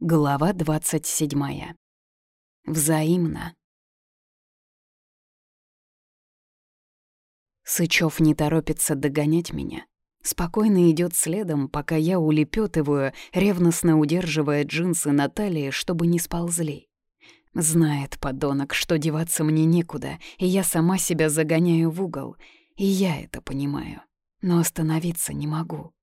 Глава 27. Взаимно. Сычев не торопится догонять меня. Спокойно идет следом, пока я улепетываю, ревностно удерживая джинсы на талии, чтобы не сползли. Знает, подонок, что деваться мне некуда, и я сама себя загоняю в угол. И я это понимаю. Но остановиться не могу.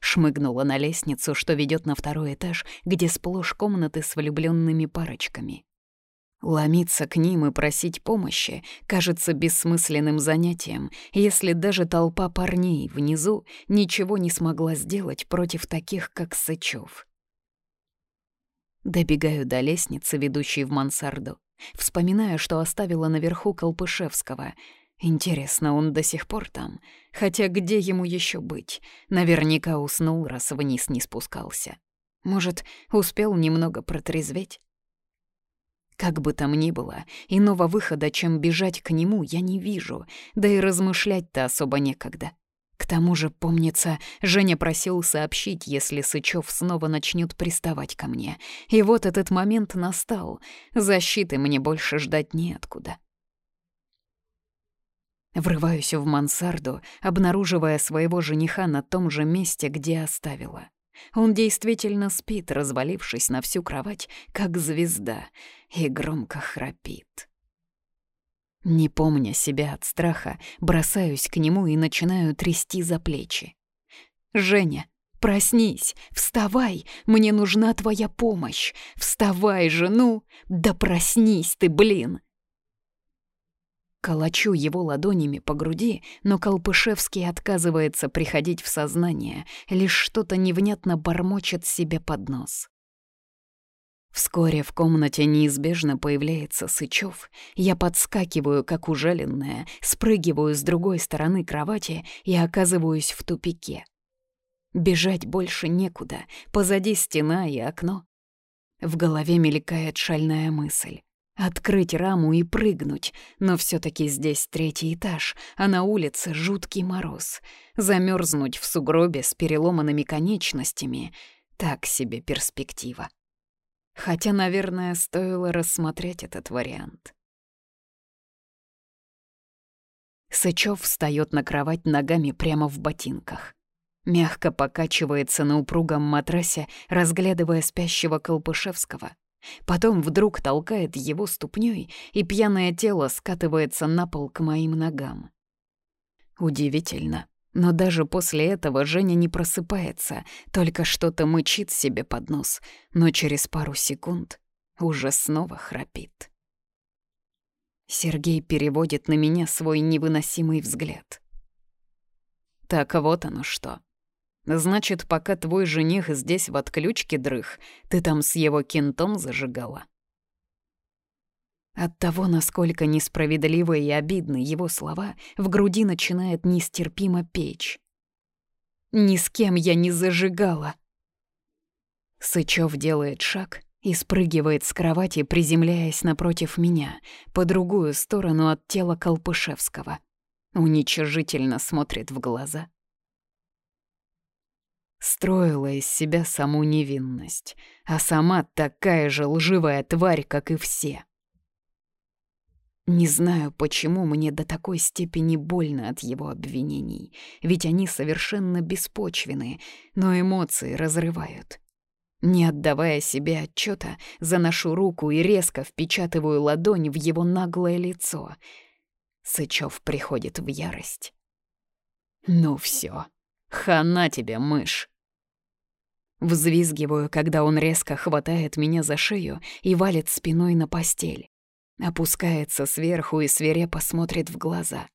Шмыгнула на лестницу, что ведет на второй этаж, где сплошь комнаты с влюбленными парочками. Ломиться к ним и просить помощи кажется бессмысленным занятием, если даже толпа парней внизу ничего не смогла сделать против таких, как Сычев. Добегаю до лестницы, ведущей в мансарду, вспоминая, что оставила наверху Колпышевского — Интересно, он до сих пор там? Хотя где ему еще быть? Наверняка уснул, раз вниз не спускался. Может, успел немного протрезветь? Как бы там ни было, иного выхода, чем бежать к нему, я не вижу, да и размышлять-то особо некогда. К тому же, помнится, Женя просил сообщить, если Сычев снова начнет приставать ко мне. И вот этот момент настал. Защиты мне больше ждать неоткуда. Врываюсь в мансарду, обнаруживая своего жениха на том же месте, где оставила. Он действительно спит, развалившись на всю кровать, как звезда, и громко храпит. Не помня себя от страха, бросаюсь к нему и начинаю трясти за плечи. «Женя, проснись, вставай, мне нужна твоя помощь. Вставай же, ну, да проснись ты, блин!» Калачу его ладонями по груди, но Колпышевский отказывается приходить в сознание, лишь что-то невнятно бормочет себе под нос. Вскоре в комнате неизбежно появляется Сычев. Я подскакиваю, как ужаленная, спрыгиваю с другой стороны кровати и оказываюсь в тупике. Бежать больше некуда, позади стена и окно. В голове мелькает шальная мысль. Открыть раму и прыгнуть, но все таки здесь третий этаж, а на улице жуткий мороз. Замерзнуть в сугробе с переломанными конечностями — так себе перспектива. Хотя, наверное, стоило рассмотреть этот вариант. Сычев встает на кровать ногами прямо в ботинках. Мягко покачивается на упругом матрасе, разглядывая спящего Колпышевского — Потом вдруг толкает его ступней, и пьяное тело скатывается на пол к моим ногам. Удивительно, но даже после этого Женя не просыпается, только что-то мычит себе под нос, но через пару секунд уже снова храпит. Сергей переводит на меня свой невыносимый взгляд. Так вот оно что. Значит, пока твой жених здесь в отключке дрых, ты там с его кентом зажигала. От того, насколько несправедливы и обидны его слова, в груди начинает нестерпимо печь. «Ни с кем я не зажигала!» Сычев делает шаг и спрыгивает с кровати, приземляясь напротив меня, по другую сторону от тела Колпышевского. Уничижительно смотрит в глаза — Строила из себя саму невинность, а сама такая же лживая тварь, как и все. Не знаю, почему мне до такой степени больно от его обвинений, ведь они совершенно беспочвены, но эмоции разрывают. Не отдавая себе отчета, заношу руку и резко впечатываю ладонь в его наглое лицо. Сычев приходит в ярость. «Ну все, Хана тебе, мышь!» Взвизгиваю, когда он резко хватает меня за шею и валит спиной на постель. Опускается сверху и свирепо смотрит в глаза.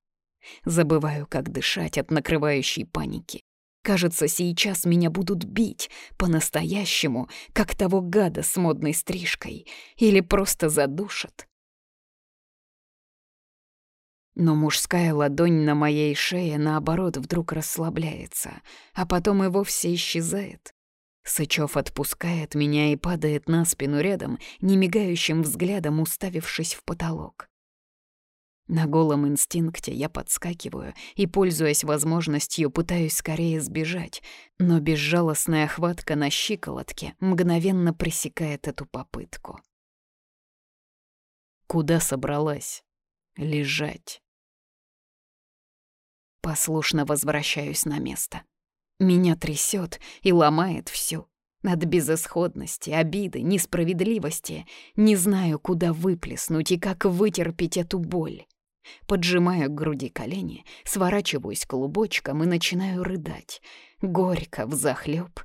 Забываю, как дышать от накрывающей паники. Кажется, сейчас меня будут бить по-настоящему, как того гада с модной стрижкой, или просто задушат. Но мужская ладонь на моей шее, наоборот, вдруг расслабляется, а потом и вовсе исчезает. Сычев отпускает меня и падает на спину рядом, немигающим взглядом уставившись в потолок. На голом инстинкте я подскакиваю и, пользуясь возможностью, пытаюсь скорее сбежать, но безжалостная хватка на щиколотке мгновенно пресекает эту попытку. Куда собралась? Лежать. Послушно возвращаюсь на место. Меня трясет и ломает всю. От безысходности, обиды, несправедливости. Не знаю, куда выплеснуть и как вытерпеть эту боль. Поджимаю к груди колени, сворачиваюсь клубочком и начинаю рыдать. Горько, взахлёб.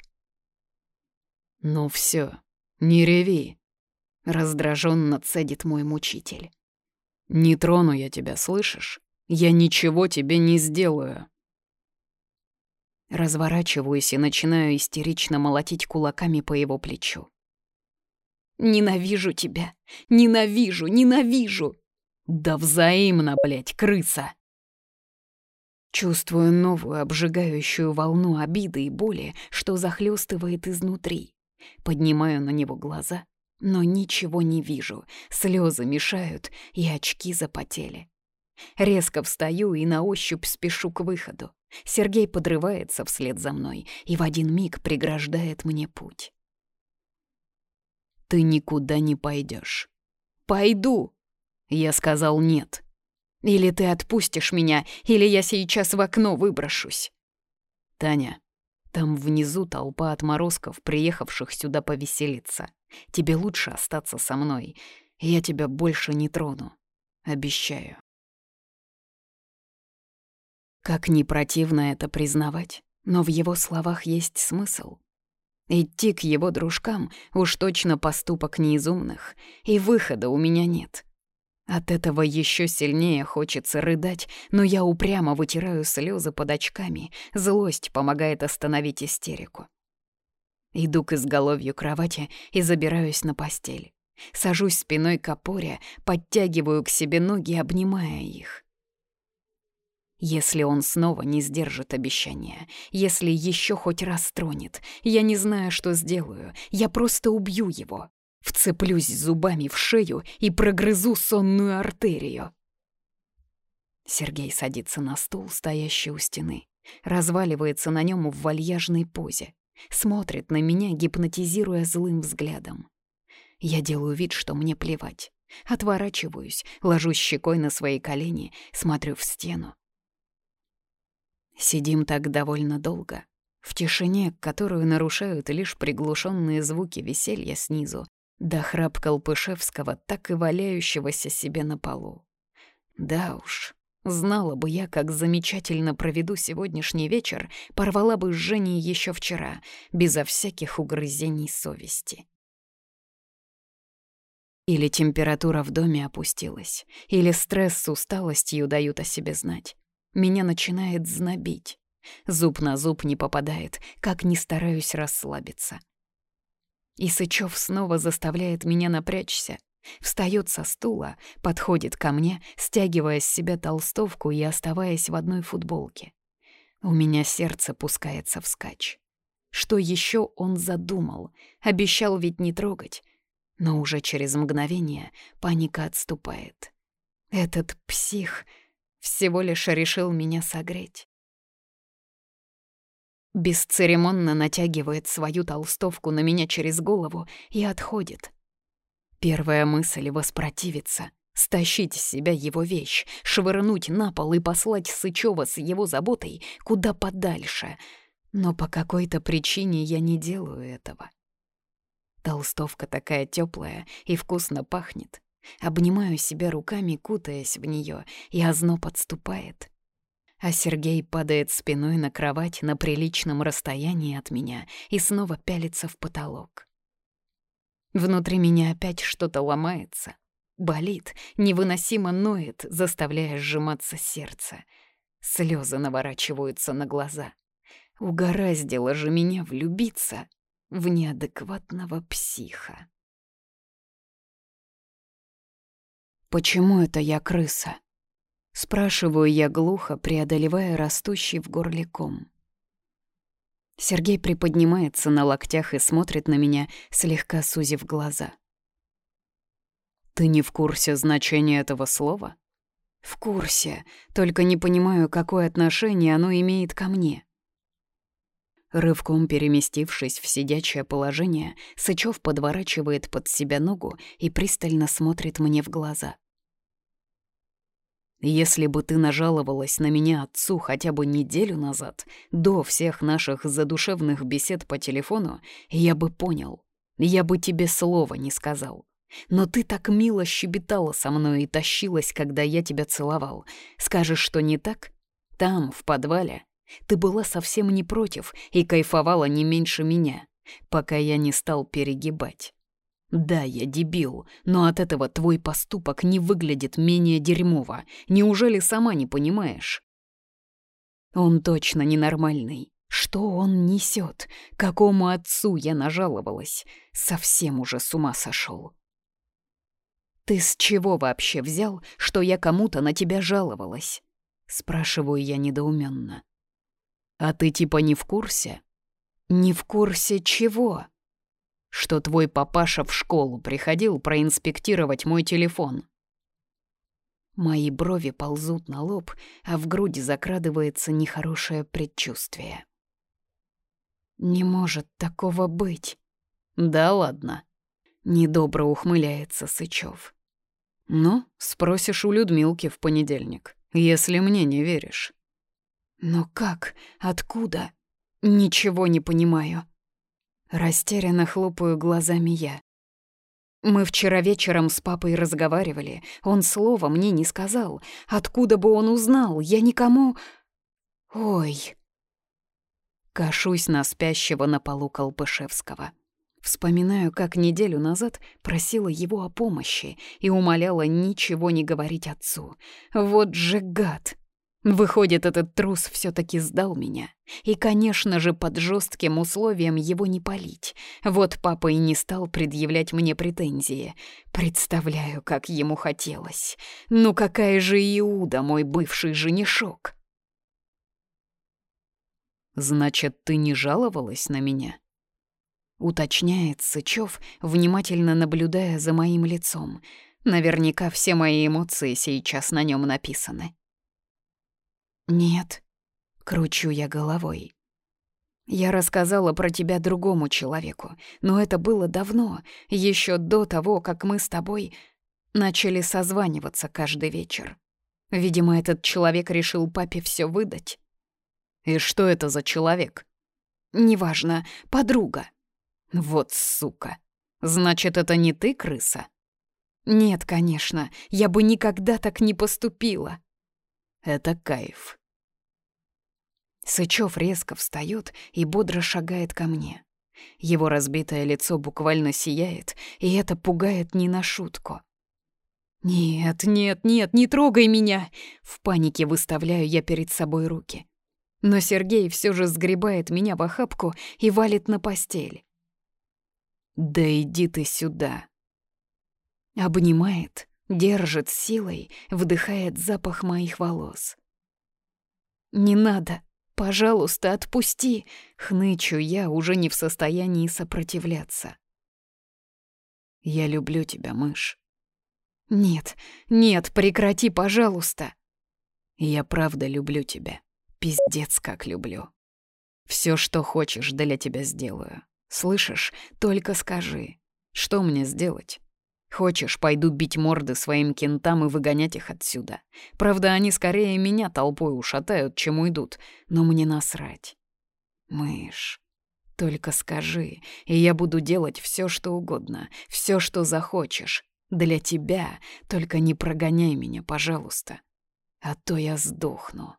«Ну все, не реви», — раздраженно цедит мой мучитель. «Не трону я тебя, слышишь? Я ничего тебе не сделаю». Разворачиваюсь и начинаю истерично молотить кулаками по его плечу. «Ненавижу тебя! Ненавижу! Ненавижу!» «Да взаимно, блядь, крыса!» Чувствую новую обжигающую волну обиды и боли, что захлестывает изнутри. Поднимаю на него глаза, но ничего не вижу, слезы мешают, и очки запотели. Резко встаю и на ощупь спешу к выходу. Сергей подрывается вслед за мной и в один миг преграждает мне путь. «Ты никуда не пойдешь. «Пойду!» Я сказал «нет». «Или ты отпустишь меня, или я сейчас в окно выброшусь». «Таня, там внизу толпа отморозков, приехавших сюда повеселиться. Тебе лучше остаться со мной. Я тебя больше не трону. Обещаю». Как ни противно это признавать, но в его словах есть смысл. Идти к его дружкам уж точно поступок неизумных, и выхода у меня нет. От этого еще сильнее хочется рыдать, но я упрямо вытираю слезы под очками, злость помогает остановить истерику. Иду к изголовью кровати и забираюсь на постель. Сажусь спиной к опоре, подтягиваю к себе ноги, обнимая их. Если он снова не сдержит обещания, если еще хоть раз тронет, я не знаю, что сделаю, я просто убью его. Вцеплюсь зубами в шею и прогрызу сонную артерию. Сергей садится на стул, стоящий у стены, разваливается на нем в вальяжной позе, смотрит на меня, гипнотизируя злым взглядом. Я делаю вид, что мне плевать. Отворачиваюсь, ложусь щекой на свои колени, смотрю в стену. Сидим так довольно долго, в тишине, которую нарушают лишь приглушенные звуки веселья снизу, да храп Колпышевского, так и валяющегося себе на полу. Да уж, знала бы я, как замечательно проведу сегодняшний вечер, порвала бы с Женей еще вчера, безо всяких угрызений совести. Или температура в доме опустилась, или стресс с усталостью дают о себе знать. Меня начинает знобить. Зуб на зуб не попадает, как не стараюсь расслабиться. И Сычев снова заставляет меня напрячься. Встает со стула, подходит ко мне, стягивая с себя толстовку и оставаясь в одной футболке. У меня сердце пускается вскачь. Что еще он задумал? Обещал ведь не трогать. Но уже через мгновение паника отступает. Этот псих всего лишь решил меня согреть. Бесцеремонно натягивает свою толстовку на меня через голову и отходит. Первая мысль — воспротивиться, стащить с себя его вещь, швырнуть на пол и послать Сычева с его заботой куда подальше. Но по какой-то причине я не делаю этого. Толстовка такая теплая и вкусно пахнет. Обнимаю себя руками, кутаясь в нее, и озно подступает. А Сергей падает спиной на кровать на приличном расстоянии от меня и снова пялится в потолок. Внутри меня опять что-то ломается. Болит, невыносимо ноет, заставляя сжиматься сердце. Слезы наворачиваются на глаза. Угораздило же меня влюбиться в неадекватного психа. «Почему это я крыса?» Спрашиваю я глухо, преодолевая растущий в горле ком. Сергей приподнимается на локтях и смотрит на меня, слегка сузив глаза. «Ты не в курсе значения этого слова? В курсе, только не понимаю, какое отношение оно имеет ко мне. Рывком переместившись в сидячее положение, Сычев подворачивает под себя ногу и пристально смотрит мне в глаза. «Если бы ты нажаловалась на меня отцу хотя бы неделю назад, до всех наших задушевных бесед по телефону, я бы понял. Я бы тебе слова не сказал. Но ты так мило щебетала со мной и тащилась, когда я тебя целовал. Скажешь, что не так? Там, в подвале, ты была совсем не против и кайфовала не меньше меня, пока я не стал перегибать. Да, я дебил, но от этого твой поступок не выглядит менее дерьмово. Неужели сама не понимаешь? Он точно ненормальный. Что он несет? Какому отцу я нажаловалась? Совсем уже с ума сошел. «Ты с чего вообще взял, что я кому-то на тебя жаловалась?» Спрашиваю я недоуменно. «А ты типа не в курсе?» «Не в курсе чего?» «Что твой папаша в школу приходил проинспектировать мой телефон». Мои брови ползут на лоб, а в груди закрадывается нехорошее предчувствие. «Не может такого быть!» «Да ладно!» — недобро ухмыляется Сычев. «Ну, спросишь у Людмилки в понедельник, если мне не веришь». «Но как? Откуда? Ничего не понимаю». Растерянно хлопаю глазами я. Мы вчера вечером с папой разговаривали. Он слова мне не сказал. Откуда бы он узнал? Я никому... Ой... Кашусь на спящего на полу Колпышевского. Вспоминаю, как неделю назад просила его о помощи и умоляла ничего не говорить отцу. Вот же гад! Выходит, этот трус все таки сдал меня. И, конечно же, под жестким условием его не полить. Вот папа и не стал предъявлять мне претензии. Представляю, как ему хотелось. Ну какая же Иуда, мой бывший женишок. «Значит, ты не жаловалась на меня?» Уточняет Сычев, внимательно наблюдая за моим лицом. Наверняка все мои эмоции сейчас на нем написаны. «Нет», — кручу я головой. «Я рассказала про тебя другому человеку, но это было давно, еще до того, как мы с тобой начали созваниваться каждый вечер. Видимо, этот человек решил папе все выдать». «И что это за человек?» «Неважно, подруга», вот сука. Значит, это не ты, крыса? Нет, конечно, я бы никогда так не поступила. Это кайф. Сычев резко встает и бодро шагает ко мне. Его разбитое лицо буквально сияет, и это пугает не на шутку. «Нет, нет, нет, не трогай меня!» В панике выставляю я перед собой руки. Но Сергей все же сгребает меня в охапку и валит на постель. «Да иди ты сюда!» Обнимает, держит силой, вдыхает запах моих волос. «Не надо! Пожалуйста, отпусти!» — хнычу я, уже не в состоянии сопротивляться. «Я люблю тебя, мышь». «Нет, нет, прекрати, пожалуйста!» «Я правда люблю тебя. Пиздец, как люблю. Все, что хочешь, для тебя сделаю. Слышишь, только скажи, что мне сделать? Хочешь, пойду бить морды своим кентам и выгонять их отсюда. Правда, они скорее меня толпой ушатают, чем уйдут, но мне насрать. Мышь, только скажи, и я буду делать все, что угодно, все, что захочешь. Для тебя, только не прогоняй меня, пожалуйста, а то я сдохну.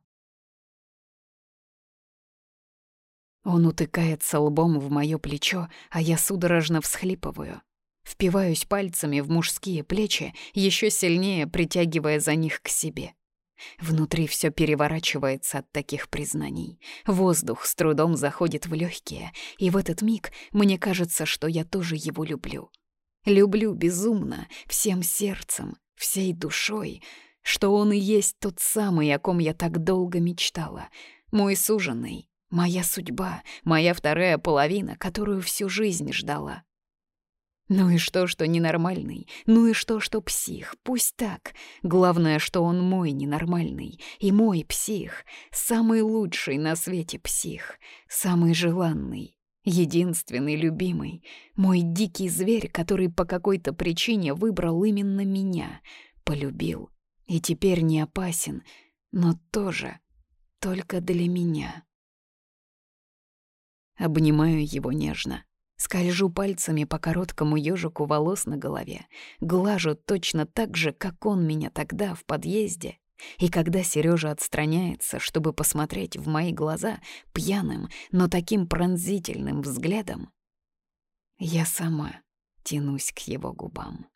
Он утыкается лбом в моё плечо, а я судорожно всхлипываю. Впиваюсь пальцами в мужские плечи, еще сильнее притягивая за них к себе. Внутри все переворачивается от таких признаний. Воздух с трудом заходит в легкие, и в этот миг мне кажется, что я тоже его люблю. Люблю безумно, всем сердцем, всей душой, что он и есть тот самый, о ком я так долго мечтала, мой суженый, — Моя судьба, моя вторая половина, которую всю жизнь ждала. Ну и что, что ненормальный? Ну и что, что псих? Пусть так. Главное, что он мой ненормальный. И мой псих. Самый лучший на свете псих. Самый желанный. Единственный любимый. Мой дикий зверь, который по какой-то причине выбрал именно меня. Полюбил. И теперь не опасен. Но тоже только для меня. Обнимаю его нежно. Скольжу пальцами по короткому ежику волос на голове, глажу точно так же, как он меня тогда в подъезде. И когда Сережа отстраняется, чтобы посмотреть в мои глаза пьяным, но таким пронзительным взглядом, я сама тянусь к его губам.